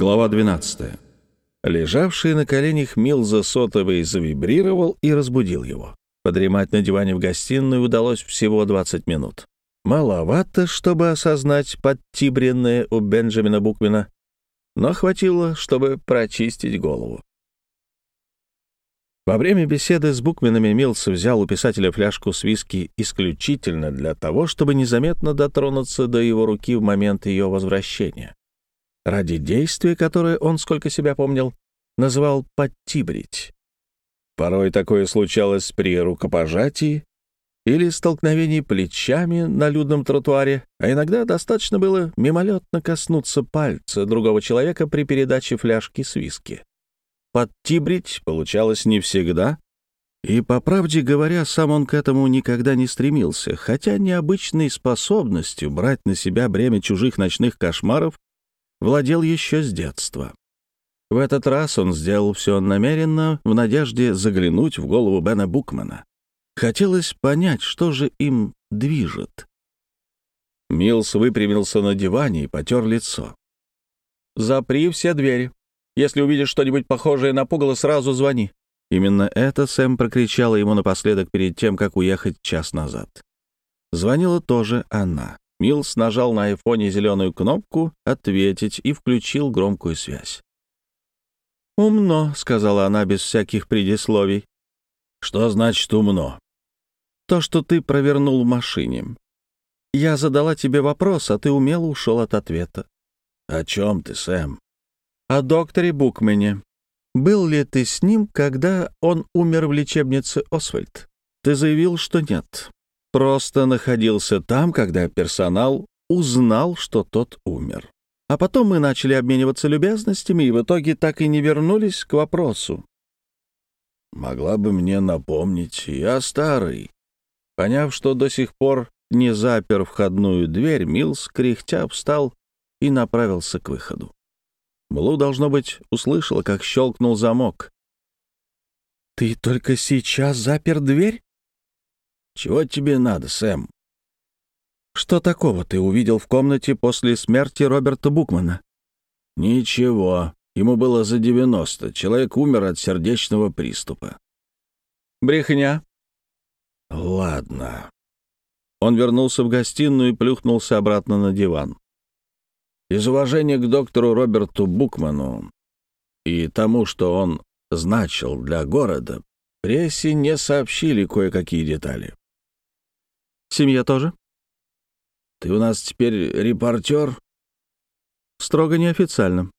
Глава 12. Лежавший на коленях Милза сотовый завибрировал и разбудил его. Подремать на диване в гостиной удалось всего 20 минут. Маловато, чтобы осознать подтибренное у Бенджамина Букмена, но хватило, чтобы прочистить голову. Во время беседы с Букменами Милс взял у писателя фляжку с виски исключительно для того, чтобы незаметно дотронуться до его руки в момент ее возвращения. Ради действия, которое он, сколько себя помнил, называл «подтибрить». Порой такое случалось при рукопожатии или столкновении плечами на людном тротуаре, а иногда достаточно было мимолетно коснуться пальца другого человека при передаче фляжки с виски. Подтибрить получалось не всегда, и, по правде говоря, сам он к этому никогда не стремился, хотя необычной способностью брать на себя бремя чужих ночных кошмаров владел еще с детства. В этот раз он сделал все намеренно, в надежде заглянуть в голову Бена Букмана. Хотелось понять, что же им движет. Милс выпрямился на диване и потер лицо. «Запри все двери. Если увидишь что-нибудь похожее на пугало, сразу звони». Именно это Сэм прокричала ему напоследок перед тем, как уехать час назад. Звонила тоже она. Милс нажал на айфоне зеленую кнопку «Ответить» и включил громкую связь. «Умно», — сказала она без всяких предисловий. «Что значит умно?» «То, что ты провернул в машине. Я задала тебе вопрос, а ты умело ушел от ответа». «О чем ты, Сэм?» «О докторе Букмене. Был ли ты с ним, когда он умер в лечебнице Освальд? Ты заявил, что нет просто находился там, когда персонал узнал, что тот умер. А потом мы начали обмениваться любезностями и в итоге так и не вернулись к вопросу. Могла бы мне напомнить, я старый. Поняв, что до сих пор не запер входную дверь, Милс, кряхтя, встал и направился к выходу. Блу, должно быть, услышала, как щелкнул замок. «Ты только сейчас запер дверь?» «Чего тебе надо, Сэм?» «Что такого ты увидел в комнате после смерти Роберта Букмана?» «Ничего. Ему было за 90. Человек умер от сердечного приступа». «Брехня». «Ладно». Он вернулся в гостиную и плюхнулся обратно на диван. Из уважения к доктору Роберту Букману и тому, что он значил для города, прессе не сообщили кое-какие детали. Семья тоже? Ты у нас теперь репортер? Строго неофициально.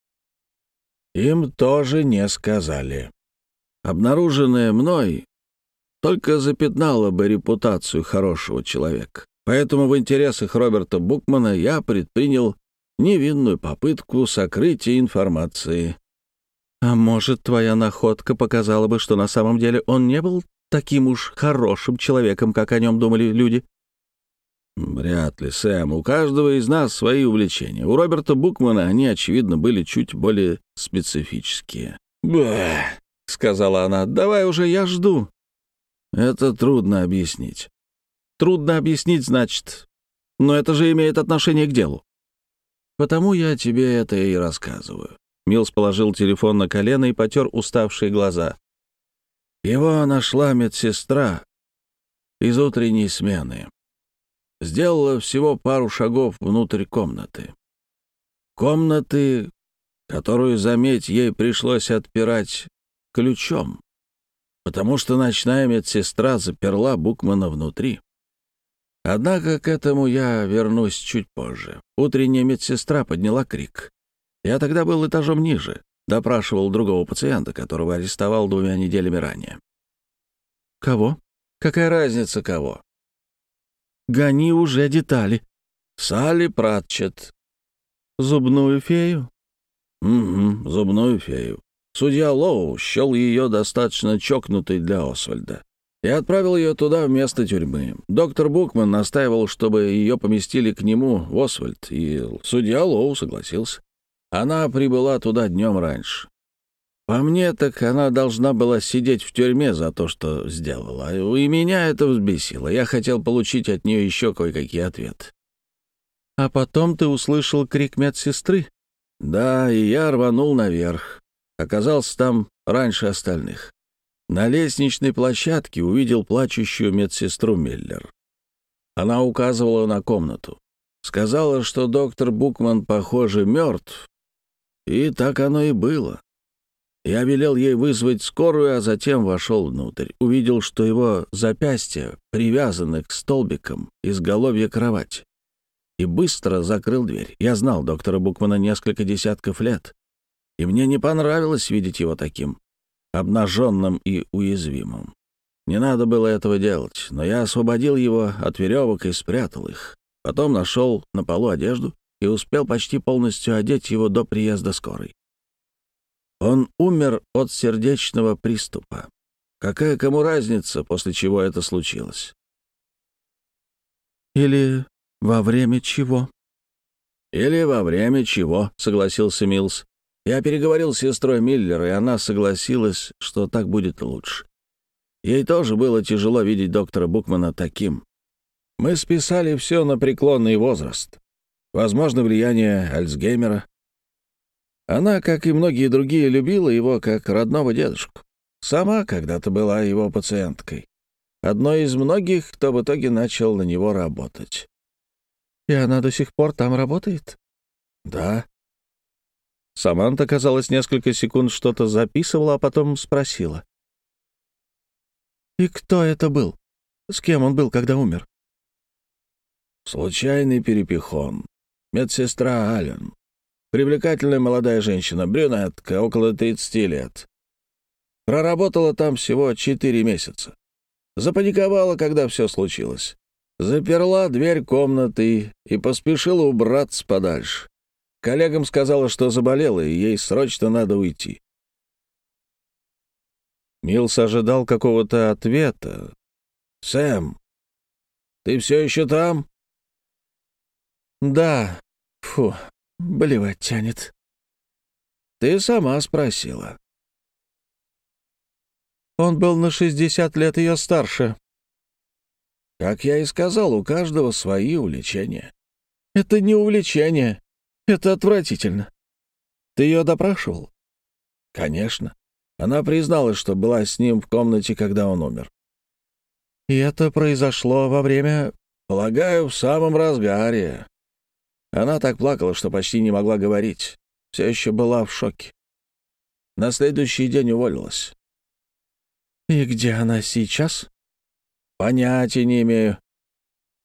Им тоже не сказали. Обнаруженное мной только запятнало бы репутацию хорошего человека. Поэтому в интересах Роберта Букмана я предпринял невинную попытку сокрытия информации. А может, твоя находка показала бы, что на самом деле он не был таким уж хорошим человеком, как о нем думали люди? «Вряд ли, Сэм. У каждого из нас свои увлечения. У Роберта Букмана они, очевидно, были чуть более специфические». «Бэ!» — сказала она. «Давай уже, я жду». «Это трудно объяснить». «Трудно объяснить, значит. Но это же имеет отношение к делу». «Потому я тебе это и рассказываю». Милс положил телефон на колено и потер уставшие глаза. Его нашла медсестра из утренней смены сделала всего пару шагов внутрь комнаты. Комнаты, которую, заметь, ей пришлось отпирать ключом, потому что ночная медсестра заперла Букмана внутри. Однако к этому я вернусь чуть позже. Утренняя медсестра подняла крик. Я тогда был этажом ниже, допрашивал другого пациента, которого арестовал двумя неделями ранее. «Кого? Какая разница, кого? Гони уже детали. Салли Пратчет. Зубную фею? Угу, зубную фею. Судья Лоу счел ее достаточно чокнутой для Освальда. И отправил ее туда вместо тюрьмы. Доктор Букман настаивал, чтобы ее поместили к нему в Освальд, и судья Лоу согласился. Она прибыла туда днем раньше. По мне, так она должна была сидеть в тюрьме за то, что сделала. И меня это взбесило. Я хотел получить от нее еще кое-какие ответы. А потом ты услышал крик медсестры? Да, и я рванул наверх. Оказался там раньше остальных. На лестничной площадке увидел плачущую медсестру Миллер. Она указывала на комнату. Сказала, что доктор Букман, похоже, мертв. И так оно и было. Я велел ей вызвать скорую, а затем вошел внутрь. Увидел, что его запястья привязаны к столбикам изголовья кровати. И быстро закрыл дверь. Я знал доктора Букмана несколько десятков лет. И мне не понравилось видеть его таким, обнаженным и уязвимым. Не надо было этого делать, но я освободил его от веревок и спрятал их. Потом нашел на полу одежду и успел почти полностью одеть его до приезда скорой. Он умер от сердечного приступа. Какая кому разница, после чего это случилось? Или во время чего? Или во время чего, согласился Милс. Я переговорил с сестрой Миллер, и она согласилась, что так будет лучше. Ей тоже было тяжело видеть доктора Букмана таким. Мы списали все на преклонный возраст. Возможно, влияние Альцгеймера, она, как и многие другие, любила его как родного дедушку. Сама когда-то была его пациенткой. Одной из многих, кто в итоге начал на него работать. «И она до сих пор там работает?» «Да». Саманта, казалось, несколько секунд что-то записывала, а потом спросила. «И кто это был? С кем он был, когда умер?» «Случайный перепихон. Медсестра Аллен. Привлекательная молодая женщина, брюнетка, около 30 лет. Проработала там всего 4 месяца. Запаниковала, когда все случилось. Заперла дверь комнаты и поспешила убраться подальше. Коллегам сказала, что заболела, и ей срочно надо уйти. Милс ожидал какого-то ответа. «Сэм, ты все еще там?» «Да. Фу, Блевать тянет. Ты сама спросила. Он был на 60 лет ее старше. Как я и сказал, у каждого свои увлечения. Это не увлечение. Это отвратительно. Ты ее допрашивал? Конечно. Она призналась, что была с ним в комнате, когда он умер. И это произошло во время... Полагаю, в самом разгаре. Она так плакала, что почти не могла говорить. Все еще была в шоке. На следующий день уволилась. «И где она сейчас?» «Понятия не имею.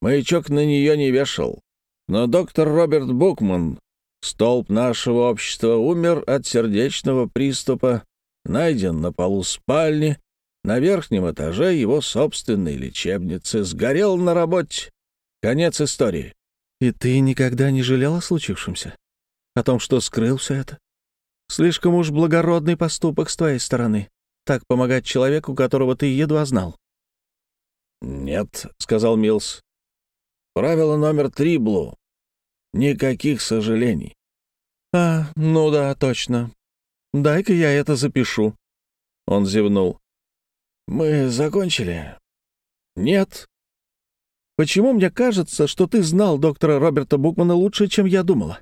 Маячок на нее не вешал. Но доктор Роберт Букман, столб нашего общества, умер от сердечного приступа, найден на полу спальни, на верхнем этаже его собственной лечебницы, сгорел на работе. Конец истории. И ты никогда не жалел о случившемся? О том, что скрыл все это? Слишком уж благородный поступок с твоей стороны. Так помогать человеку, которого ты едва знал. «Нет», — сказал Милс. «Правило номер три, Блу. Никаких сожалений». «А, ну да, точно. Дай-ка я это запишу». Он зевнул. «Мы закончили?» «Нет», Почему мне кажется, что ты знал доктора Роберта Букмана лучше, чем я думала?»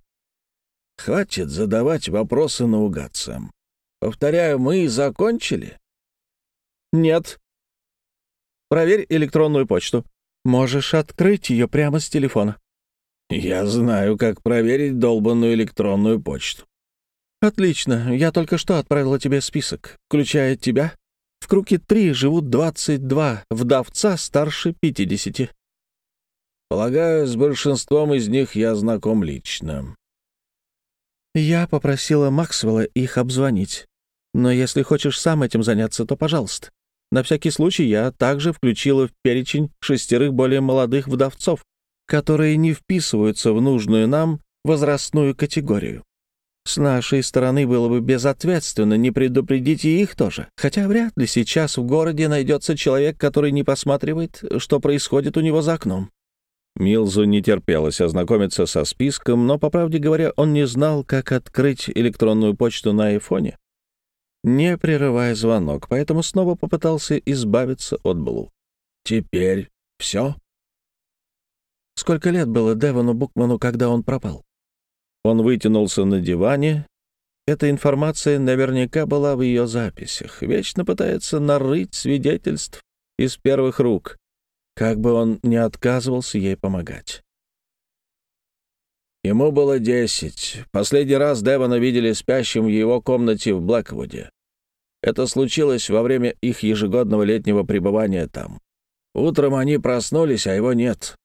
«Хватит задавать вопросы наугад, Сэм. Повторяю, мы закончили?» «Нет». «Проверь электронную почту. Можешь открыть ее прямо с телефона». «Я знаю, как проверить долбанную электронную почту». «Отлично. Я только что отправила тебе список, включая тебя. В круге три живут 22 вдовца старше 50. Полагаю, с большинством из них я знаком лично. Я попросила Максвелла их обзвонить. Но если хочешь сам этим заняться, то пожалуйста. На всякий случай я также включила в перечень шестерых более молодых вдовцов, которые не вписываются в нужную нам возрастную категорию. С нашей стороны было бы безответственно не предупредить и их тоже, хотя вряд ли сейчас в городе найдется человек, который не посматривает, что происходит у него за окном. Милзу не терпелось ознакомиться со списком, но, по правде говоря, он не знал, как открыть электронную почту на айфоне, не прерывая звонок, поэтому снова попытался избавиться от Блу. «Теперь все?» «Сколько лет было Девону Букману, когда он пропал?» Он вытянулся на диване. Эта информация наверняка была в ее записях. Вечно пытается нарыть свидетельств из первых рук, как бы он не отказывался ей помогать. Ему было десять. Последний раз Девона видели спящим в его комнате в Блэквуде. Это случилось во время их ежегодного летнего пребывания там. Утром они проснулись, а его нет.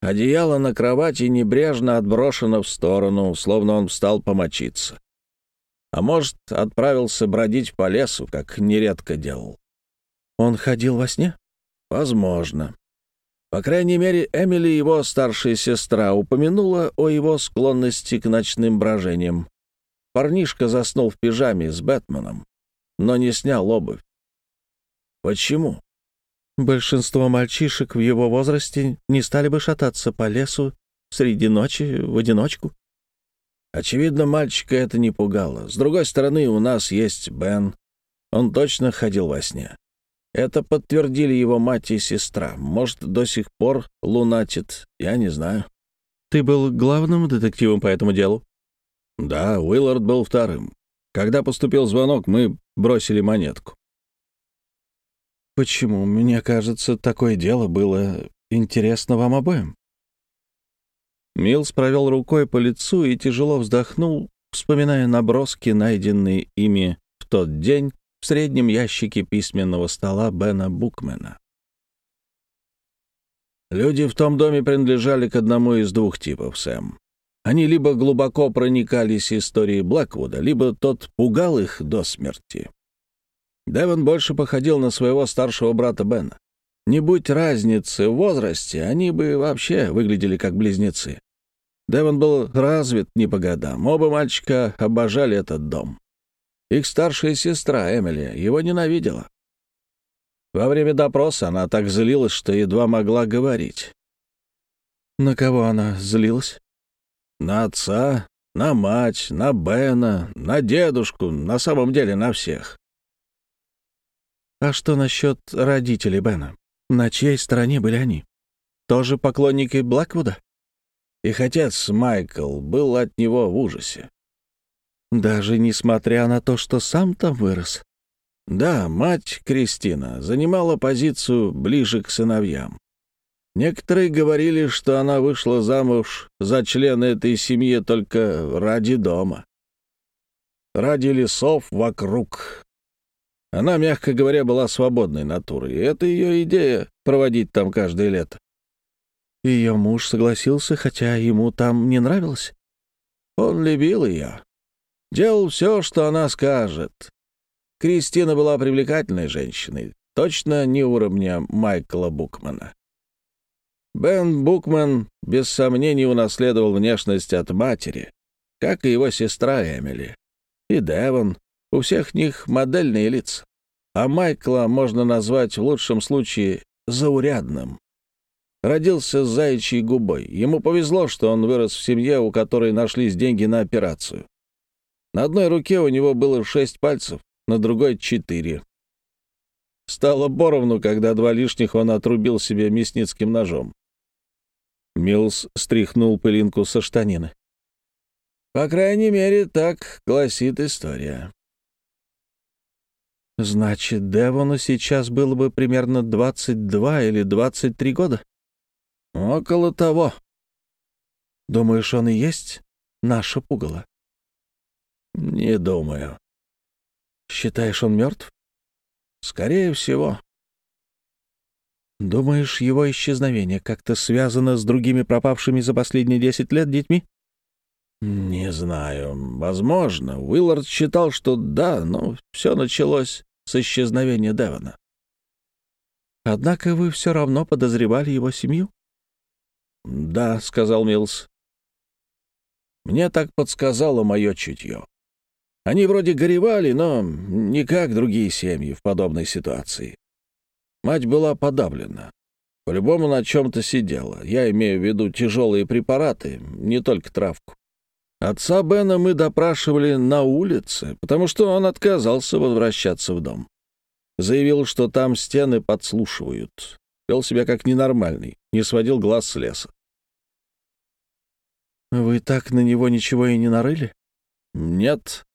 Одеяло на кровати небрежно отброшено в сторону, словно он встал помочиться. А может, отправился бродить по лесу, как нередко делал. Он ходил во сне? Возможно. По крайней мере, Эмили, его старшая сестра, упомянула о его склонности к ночным брожениям. Парнишка заснул в пижаме с Бэтменом, но не снял обувь. Почему? Большинство мальчишек в его возрасте не стали бы шататься по лесу среди ночи в одиночку. Очевидно, мальчика это не пугало. С другой стороны, у нас есть Бен. Он точно ходил во сне. Это подтвердили его мать и сестра. Может, до сих пор лунатит, я не знаю. Ты был главным детективом по этому делу? Да, Уиллард был вторым. Когда поступил звонок, мы бросили монетку. Почему? Мне кажется, такое дело было интересно вам обоим. Милс провел рукой по лицу и тяжело вздохнул, вспоминая наброски, найденные ими в тот день среднем ящике письменного стола Бена Букмена. Люди в том доме принадлежали к одному из двух типов, Сэм. Они либо глубоко проникались историей Блэквуда, либо тот пугал их до смерти. Девон больше походил на своего старшего брата Бена. Не будь разницы в возрасте, они бы вообще выглядели как близнецы. Девон был развит не по годам. Оба мальчика обожали этот дом. Их старшая сестра, Эмили, его ненавидела. Во время допроса она так злилась, что едва могла говорить. На кого она злилась? На отца, на мать, на Бена, на дедушку, на самом деле на всех. А что насчет родителей Бена? На чьей стороне были они? Тоже поклонники Блэквуда? Их отец, Майкл, был от него в ужасе. Даже несмотря на то, что сам там вырос? Да, мать Кристина занимала позицию ближе к сыновьям. Некоторые говорили, что она вышла замуж за члена этой семьи только ради дома. Ради лесов вокруг, она, мягко говоря, была свободной натурой, и это ее идея — проводить там каждое лето. Ее муж согласился, хотя ему там не нравилось. Он любил ее. Делал все, что она скажет. Кристина была привлекательной женщиной, точно не уровня Майкла Букмана. Бен Букман, без сомнений, унаследовал внешность от матери, как и его сестра Эмили. И Девон, у всех них модельные лица. А Майкла можно назвать в лучшем случае заурядным. Родился с заячьей губой. Ему повезло, что он вырос в семье, у которой нашлись деньги на операцию. На одной руке у него было шесть пальцев, на другой — четыре. Стало поровну, когда два лишних он отрубил себе мясницким ножом. Милс стряхнул пылинку со штанины. По крайней мере, так гласит история. Значит, Девону сейчас было бы примерно 22 или 23 года? Около того. Думаешь, он и есть наша пугало? Не думаю. Считаешь, он мертв? Скорее всего. Думаешь, его исчезновение как-то связано с другими пропавшими за последние 10 лет детьми? Не знаю. Возможно. Уиллард считал, что да, но все началось с исчезновения Девона. Однако вы все равно подозревали его семью? Да, сказал Милс. Мне так подсказало мое чутье. Они вроде горевали, но не как другие семьи в подобной ситуации. Мать была подавлена. По-любому на чем-то сидела. Я имею в виду тяжелые препараты, не только травку. Отца Бена мы допрашивали на улице, потому что он отказался возвращаться в дом. Заявил, что там стены подслушивают. Вел себя как ненормальный, не сводил глаз с леса. Вы так на него ничего и не нарыли? Нет.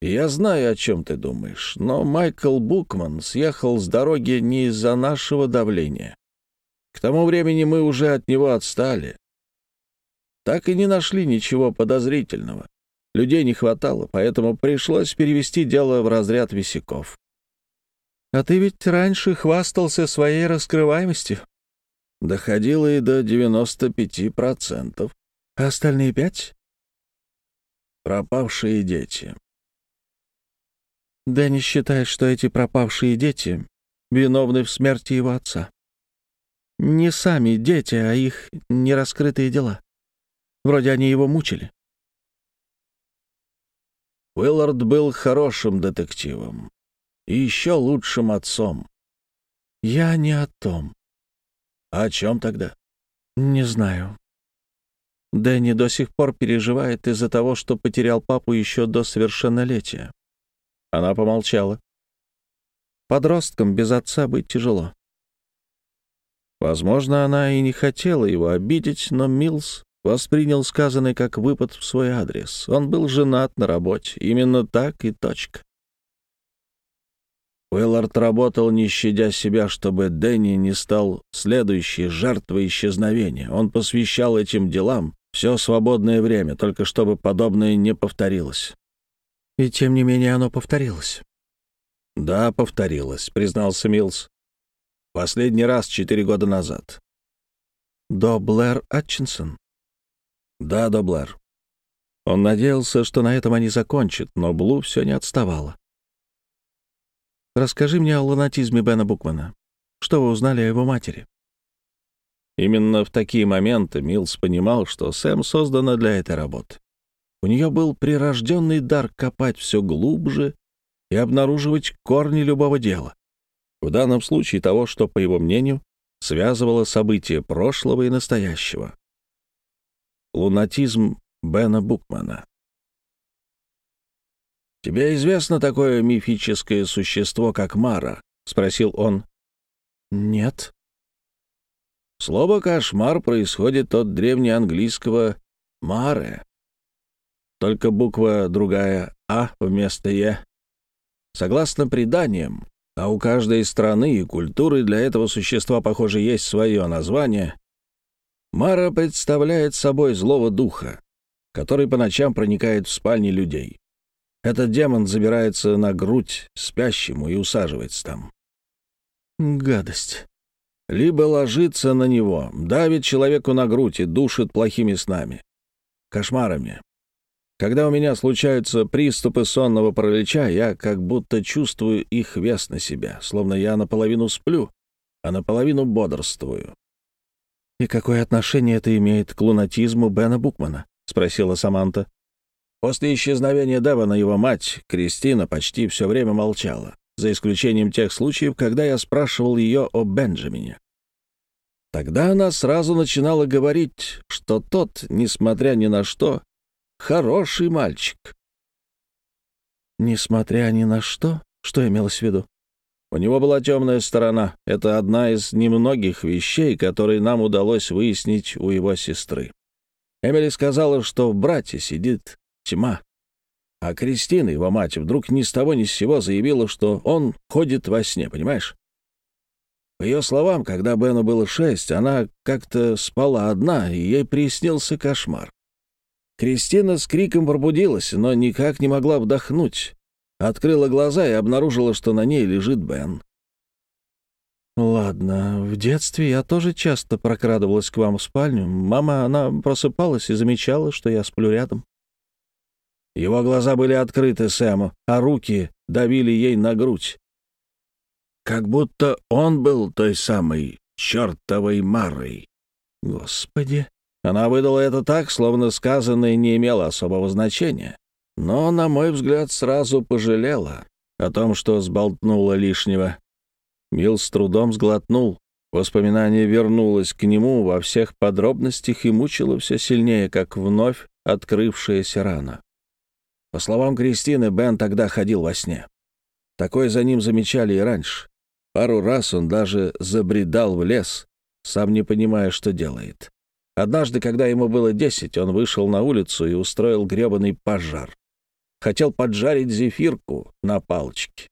Я знаю, о чем ты думаешь, но Майкл Букман съехал с дороги не из-за нашего давления. К тому времени мы уже от него отстали. Так и не нашли ничего подозрительного. Людей не хватало, поэтому пришлось перевести дело в разряд висяков. А ты ведь раньше хвастался своей раскрываемостью. Доходило и до 95%. А остальные пять? Пропавшие дети. Дэнни считает, что эти пропавшие дети виновны в смерти его отца. Не сами дети, а их нераскрытые дела. Вроде они его мучили. Уиллард был хорошим детективом и еще лучшим отцом. Я не о том. А о чем тогда? Не знаю. Дэнни до сих пор переживает из-за того, что потерял папу еще до совершеннолетия. Она помолчала. Подросткам без отца быть тяжело. Возможно, она и не хотела его обидеть, но Милс воспринял сказанное как выпад в свой адрес. Он был женат на работе. Именно так и точка. Уиллард работал, не щадя себя, чтобы Дэнни не стал следующей жертвой исчезновения. Он посвящал этим делам все свободное время, только чтобы подобное не повторилось. И тем не менее оно повторилось. «Да, повторилось», — признался Милс. «Последний раз четыре года назад». «До Блэр Атчинсон?» «Да, до Блэр». Он надеялся, что на этом они закончат, но Блу все не отставала. «Расскажи мне о лунатизме Бена Букмана. Что вы узнали о его матери?» Именно в такие моменты Милс понимал, что Сэм создана для этой работы. У нее был прирожденный дар копать все глубже и обнаруживать корни любого дела. В данном случае того, что, по его мнению, связывало события прошлого и настоящего. Лунатизм Бена Букмана. «Тебе известно такое мифическое существо, как Мара?» — спросил он. «Нет», Слово «кошмар» происходит от древнеанглийского «маре». Только буква другая «а» вместо «е». Согласно преданиям, а у каждой страны и культуры для этого существа, похоже, есть свое название, Мара представляет собой злого духа, который по ночам проникает в спальни людей. Этот демон забирается на грудь спящему и усаживается там. Гадость либо ложится на него, давит человеку на грудь и душит плохими снами, кошмарами. Когда у меня случаются приступы сонного паралича, я как будто чувствую их вес на себя, словно я наполовину сплю, а наполовину бодрствую. «И какое отношение это имеет к лунатизму Бена Букмана?» — спросила Саманта. После исчезновения Девана его мать, Кристина, почти все время молчала за исключением тех случаев, когда я спрашивал ее о Бенджамине. Тогда она сразу начинала говорить, что тот, несмотря ни на что, хороший мальчик. Несмотря ни на что? Что имелось в виду? У него была темная сторона. Это одна из немногих вещей, которые нам удалось выяснить у его сестры. Эмили сказала, что в брате сидит тьма. А Кристина, его мать, вдруг ни с того ни с сего заявила, что он ходит во сне, понимаешь? По ее словам, когда Бену было шесть, она как-то спала одна, и ей приснился кошмар. Кристина с криком пробудилась, но никак не могла вдохнуть. Открыла глаза и обнаружила, что на ней лежит Бен. «Ладно, в детстве я тоже часто прокрадывалась к вам в спальню. Мама, она просыпалась и замечала, что я сплю рядом. Его глаза были открыты Сэму, а руки давили ей на грудь. Как будто он был той самой чертовой Марой. Господи! Она выдала это так, словно сказанное не имело особого значения. Но, на мой взгляд, сразу пожалела о том, что сболтнула лишнего. Мил с трудом сглотнул. Воспоминание вернулось к нему во всех подробностях и мучило все сильнее, как вновь открывшаяся рана. По словам Кристины, Бен тогда ходил во сне. Такое за ним замечали и раньше. Пару раз он даже забредал в лес, сам не понимая, что делает. Однажды, когда ему было десять, он вышел на улицу и устроил гребаный пожар. Хотел поджарить зефирку на палочке,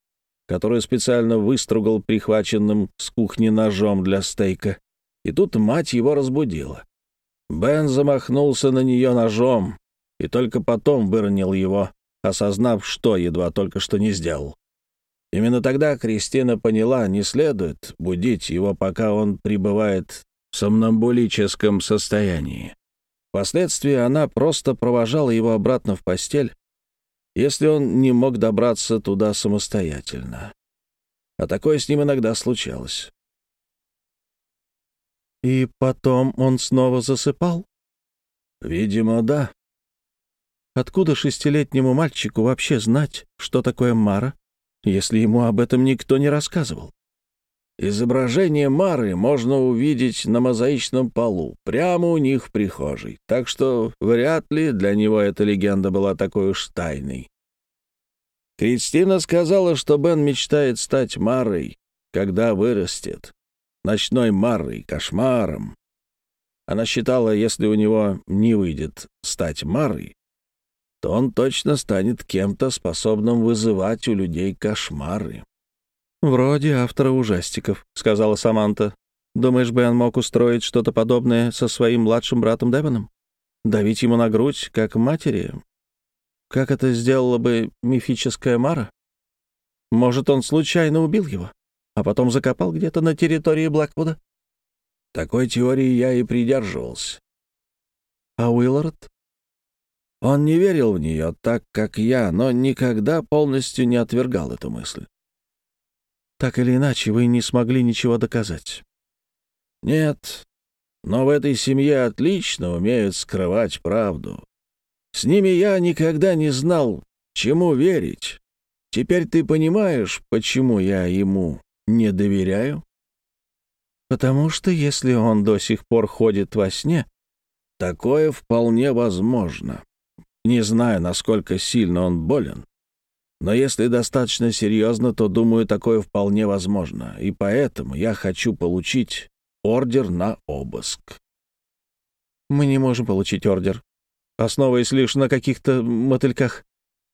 которую специально выстругал прихваченным с кухни ножом для стейка. И тут мать его разбудила. Бен замахнулся на нее ножом и только потом выронил его, осознав, что едва только что не сделал. Именно тогда Кристина поняла, не следует будить его, пока он пребывает в сомнамбулическом состоянии. Впоследствии она просто провожала его обратно в постель, если он не мог добраться туда самостоятельно. А такое с ним иногда случалось. И потом он снова засыпал? Видимо, да. Откуда шестилетнему мальчику вообще знать, что такое Мара, если ему об этом никто не рассказывал? Изображение Мары можно увидеть на мозаичном полу, прямо у них в прихожей, так что вряд ли для него эта легенда была такой уж тайной. Кристина сказала, что Бен мечтает стать Марой, когда вырастет. Ночной Марой, кошмаром. Она считала, если у него не выйдет стать Марой, то он точно станет кем-то, способным вызывать у людей кошмары. «Вроде автора ужастиков», — сказала Саманта. «Думаешь, Бен мог устроить что-то подобное со своим младшим братом Девоном? Давить ему на грудь, как матери? Как это сделала бы мифическая Мара? Может, он случайно убил его, а потом закопал где-то на территории Блэквуда?» Такой теории я и придерживался. А Уиллард? Он не верил в нее так, как я, но никогда полностью не отвергал эту мысль. Так или иначе, вы не смогли ничего доказать. Нет, но в этой семье отлично умеют скрывать правду. С ними я никогда не знал, чему верить. Теперь ты понимаешь, почему я ему не доверяю? Потому что если он до сих пор ходит во сне, такое вполне возможно. Не знаю, насколько сильно он болен, но если достаточно серьезно, то, думаю, такое вполне возможно, и поэтому я хочу получить ордер на обыск. Мы не можем получить ордер, основываясь лишь на каких-то мотыльках.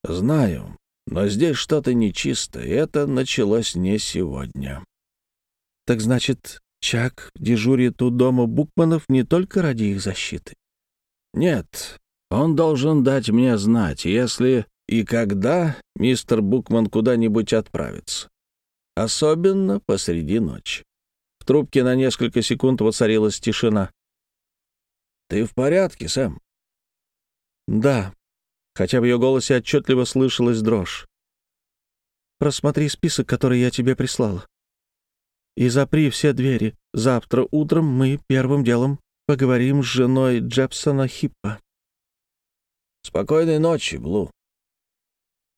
Знаю, но здесь что-то нечисто, и это началось не сегодня. Так значит, Чак дежурит у дома Букманов не только ради их защиты? Нет, он должен дать мне знать, если и когда мистер Букман куда-нибудь отправится. Особенно посреди ночи. В трубке на несколько секунд воцарилась тишина. «Ты в порядке, Сэм?» «Да», хотя в ее голосе отчетливо слышалась дрожь. «Просмотри список, который я тебе прислала. И запри все двери. Завтра утром мы первым делом поговорим с женой Джепсона Хиппа». «Спокойной ночи, Блу»,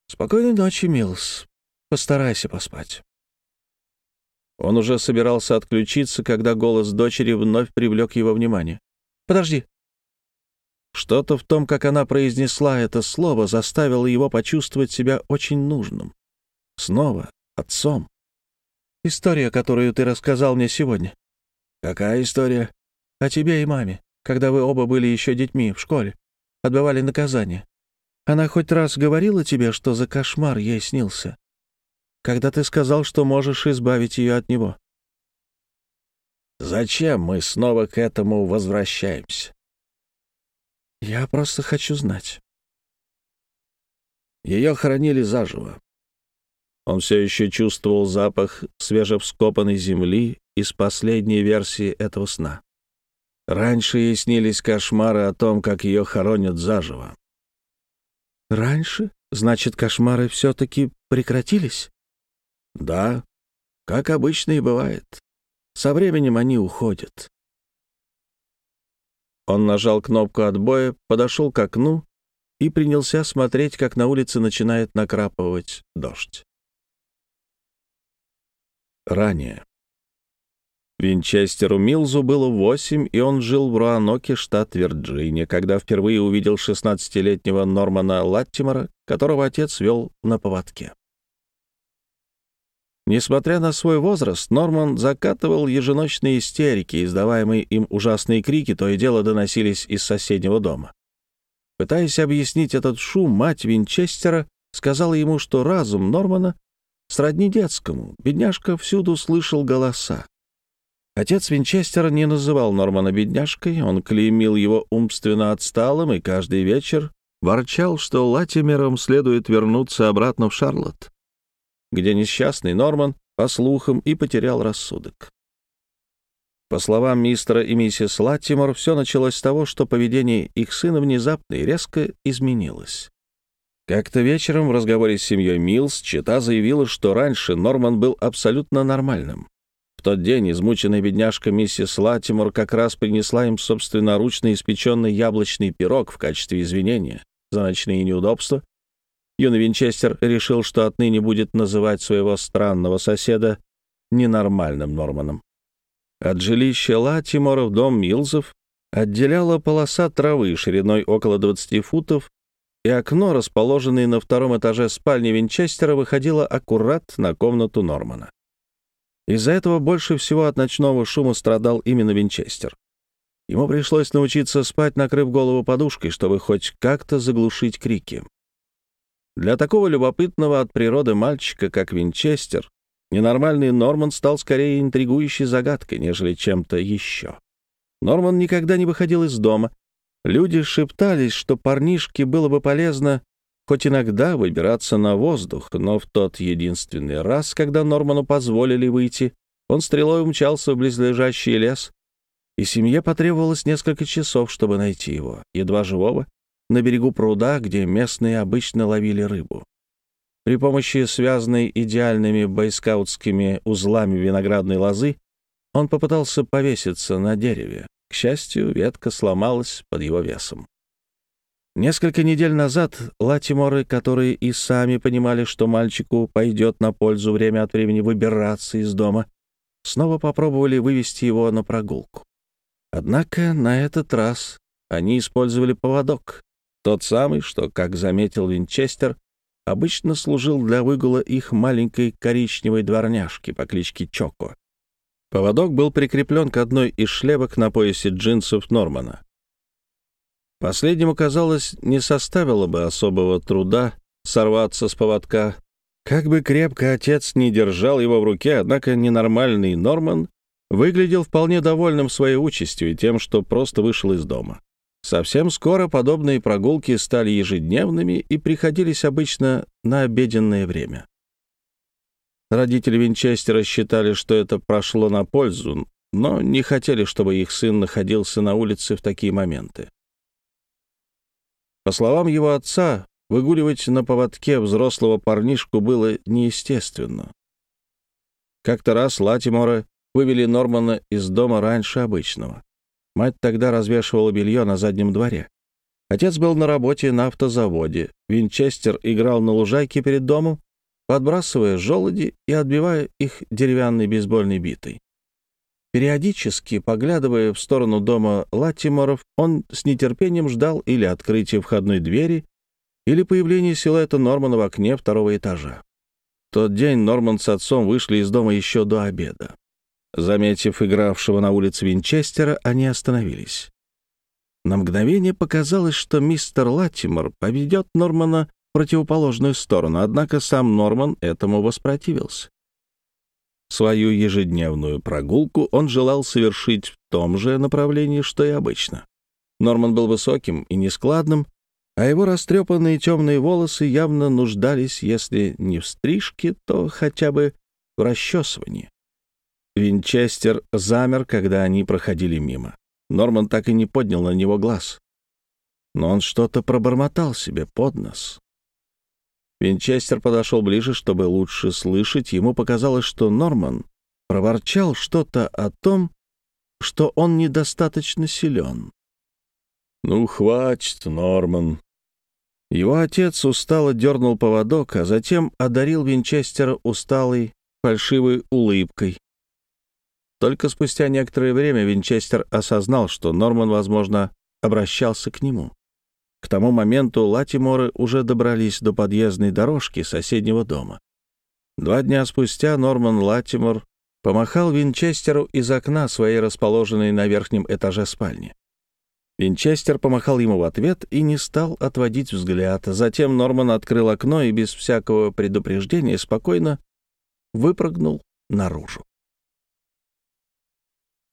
«Спокойной ночи, Милс. Постарайся поспать». Он уже собирался отключиться, когда голос дочери вновь привлек его внимание. «Подожди». Что-то в том, как она произнесла это слово, заставило его почувствовать себя очень нужным. Снова отцом. «История, которую ты рассказал мне сегодня». «Какая история?» «О тебе и маме, когда вы оба были еще детьми в школе, отбывали наказание. Она хоть раз говорила тебе, что за кошмар ей снился? Когда ты сказал, что можешь избавить ее от него?» «Зачем мы снова к этому возвращаемся?» «Я просто хочу знать». Ее хоронили заживо. Он все еще чувствовал запах свежевскопанной земли из последней версии этого сна. Раньше ей снились кошмары о том, как ее хоронят заживо. Раньше? Значит, кошмары все-таки прекратились? Да, как обычно и бывает. Со временем они уходят. Он нажал кнопку отбоя, подошел к окну и принялся смотреть, как на улице начинает накрапывать дождь. Ранее. Винчестеру Милзу было восемь, и он жил в Руаноке, штат Вирджиния, когда впервые увидел 16-летнего Нормана Латтимора, которого отец вел на поводке. Несмотря на свой возраст, Норман закатывал еженочные истерики, издаваемые им ужасные крики, то и дело доносились из соседнего дома. Пытаясь объяснить этот шум, мать Винчестера сказала ему, что разум Нормана сродни детскому, бедняжка всюду слышал голоса. Отец Винчестера не называл Нормана бедняжкой, он клеймил его умственно отсталым и каждый вечер ворчал, что Латимерам следует вернуться обратно в Шарлотт где несчастный Норман, по слухам, и потерял рассудок. По словам мистера и миссис Латтимор, все началось с того, что поведение их сына внезапно и резко изменилось. Как-то вечером в разговоре с семьей Милс Чита заявила, что раньше Норман был абсолютно нормальным. Тот день измученная бедняжка миссис Латтимор как раз принесла им собственноручно испеченный яблочный пирог в качестве извинения за ночные неудобства Юный Винчестер решил, что отныне будет называть своего странного соседа ненормальным Норманом. От жилища Латимора в дом Милзов отделяла полоса травы шириной около 20 футов, и окно, расположенное на втором этаже спальни Винчестера, выходило аккурат на комнату Нормана. Из-за этого больше всего от ночного шума страдал именно Винчестер. Ему пришлось научиться спать, накрыв голову подушкой, чтобы хоть как-то заглушить крики. Для такого любопытного от природы мальчика, как Винчестер, ненормальный Норман стал скорее интригующей загадкой, нежели чем-то еще. Норман никогда не выходил из дома. Люди шептались, что парнишке было бы полезно хоть иногда выбираться на воздух, но в тот единственный раз, когда Норману позволили выйти, он стрелой умчался в близлежащий лес, и семье потребовалось несколько часов, чтобы найти его, едва живого на берегу пруда, где местные обычно ловили рыбу. При помощи связанной идеальными бойскаутскими узлами виноградной лозы он попытался повеситься на дереве. К счастью, ветка сломалась под его весом. Несколько недель назад латиморы, которые и сами понимали, что мальчику пойдет на пользу время от времени выбираться из дома, снова попробовали вывести его на прогулку. Однако на этот раз они использовали поводок, тот самый, что, как заметил Винчестер, обычно служил для выгула их маленькой коричневой дворняжки по кличке Чоко. Поводок был прикреплен к одной из шлепок на поясе джинсов Нормана. Последнему, казалось, не составило бы особого труда сорваться с поводка. Как бы крепко отец не держал его в руке, однако ненормальный Норман выглядел вполне довольным своей участью и тем, что просто вышел из дома. Совсем скоро подобные прогулки стали ежедневными и приходились обычно на обеденное время. Родители Винчестера считали, что это прошло на пользу, но не хотели, чтобы их сын находился на улице в такие моменты. По словам его отца, выгуливать на поводке взрослого парнишку было неестественно. Как-то раз Латимора вывели Нормана из дома раньше обычного. Мать тогда развешивала белье на заднем дворе. Отец был на работе на автозаводе. Винчестер играл на лужайке перед домом, подбрасывая желуди и отбивая их деревянной бейсбольной битой. Периодически, поглядывая в сторону дома Латиморов, он с нетерпением ждал или открытия входной двери, или появления силуэта Нормана в окне второго этажа. В тот день Норман с отцом вышли из дома еще до обеда. Заметив игравшего на улице Винчестера, они остановились. На мгновение показалось, что мистер Латимор поведет Нормана в противоположную сторону, однако сам Норман этому воспротивился. Свою ежедневную прогулку он желал совершить в том же направлении, что и обычно. Норман был высоким и нескладным, а его растрепанные темные волосы явно нуждались, если не в стрижке, то хотя бы в расчесывании. Винчестер замер, когда они проходили мимо. Норман так и не поднял на него глаз. Но он что-то пробормотал себе под нос. Винчестер подошел ближе, чтобы лучше слышать. Ему показалось, что Норман проворчал что-то о том, что он недостаточно силен. «Ну, хватит, Норман». Его отец устало дернул поводок, а затем одарил Винчестера усталой, фальшивой улыбкой. Только спустя некоторое время Винчестер осознал, что Норман, возможно, обращался к нему. К тому моменту Латиморы уже добрались до подъездной дорожки соседнего дома. Два дня спустя Норман Латимор помахал Винчестеру из окна своей расположенной на верхнем этаже спальни. Винчестер помахал ему в ответ и не стал отводить взгляд. Затем Норман открыл окно и без всякого предупреждения спокойно выпрыгнул наружу.